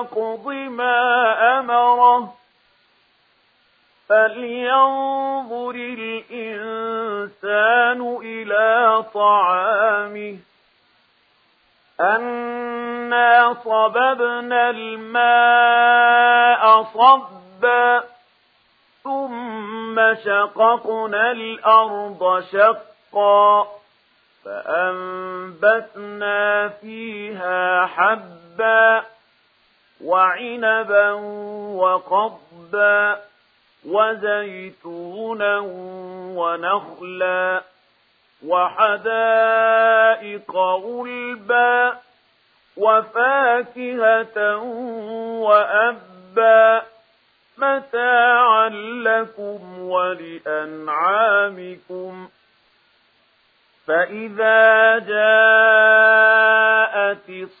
يقض ما أمره فلينظر الإنسان إلى طعامه أنا صببنا الماء صبا ثم شققنا الأرض شقا فأنبتنا فيها حبا وعنبا وقضبا وزيتونا ونخلا وحدائق غلبا وفاكهة وأبا متاعا لكم ولأنعامكم فإذا جاءت الصالحة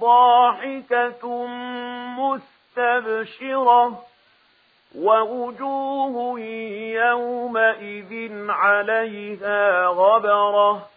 ضاحكة مستبشرة ووجوه يومئذ عليها غبرة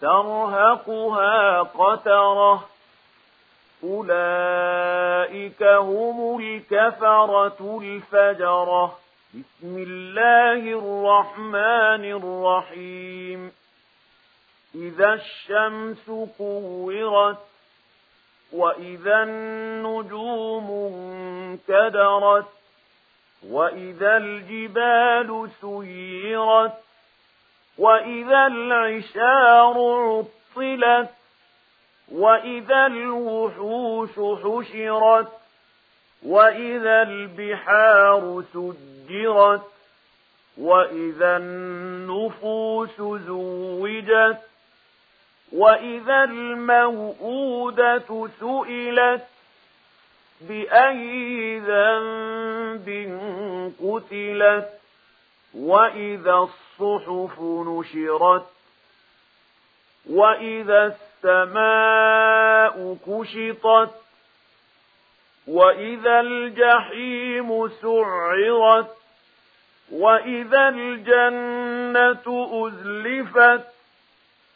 ترهقها قترة أولئك هم الكفرة الفجرة بسم الله الرحمن الرحيم إذا الشمس كورت وإذا النجوم انكدرت وإذا الجبال سيرت وإذا العشار عطلت وإذا الوحوش حشرت وإذا البحار سجرت وإذا النفوس زوجت وَإِذَا الْمَوْءُودَةُ سُئِلَتْ بِأَيِّ ذَنبٍ قُتِلَتْ وَإِذَا الصُّحُفُ نُشِرَتْ وَإِذَا السَّمَاءُ كُشِطَتْ وَإِذَا الْجَحِيمُ سُعِّرَتْ وَإِذَا الْجَنَّةُ أُزْلِفَتْ